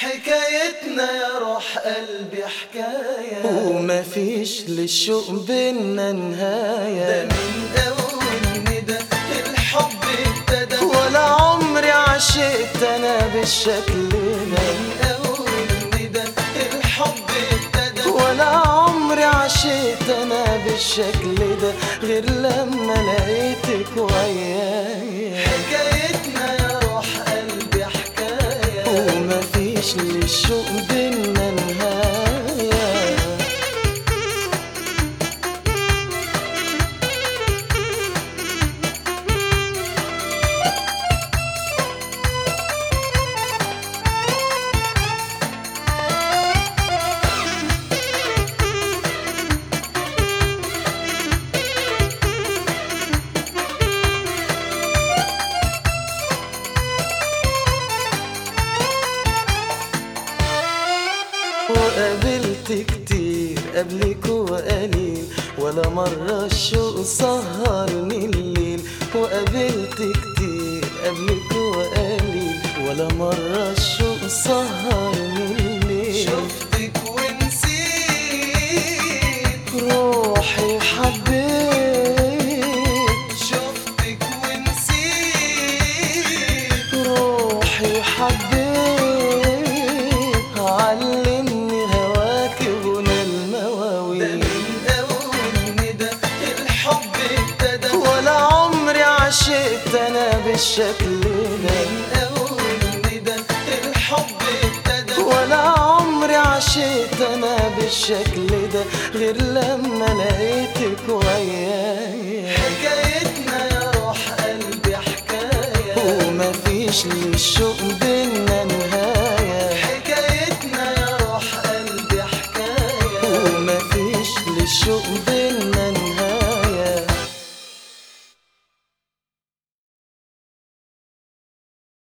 حكايتنا يا روح قلبي حكاية. وما فيش للشوق بينا ده نهاية من أول ندى الحب ابتدى. ولا عمري عشقت أنا بالشكل ده. من أول ندى الحب ابتدى. ولا عمري عشقت أنا بالشكل ده. غير لما لقيتك وياي فيش للشوق وقابلت كتير قبلك وقليل ولا مرة الشوق سهرني الليل. وقابلت كتير قبلك وقليل ولا مرة الشوق سهرني الليل. شفتك ونسيت روحي حبيت. شفتك ونسيت روحي حبيت. عشقت أنا بالشكل ده. من أول ندى الحب ابتدى. ولا عمري عشقت أنا بالشكل ده غير لما لقيتك وياي. حكايتنا يا روح قلبي حكاية. وما فيش للشوق بينا نهاية. حكايتنا يا روح قلبي حكاية. وما فيش للشوق بينا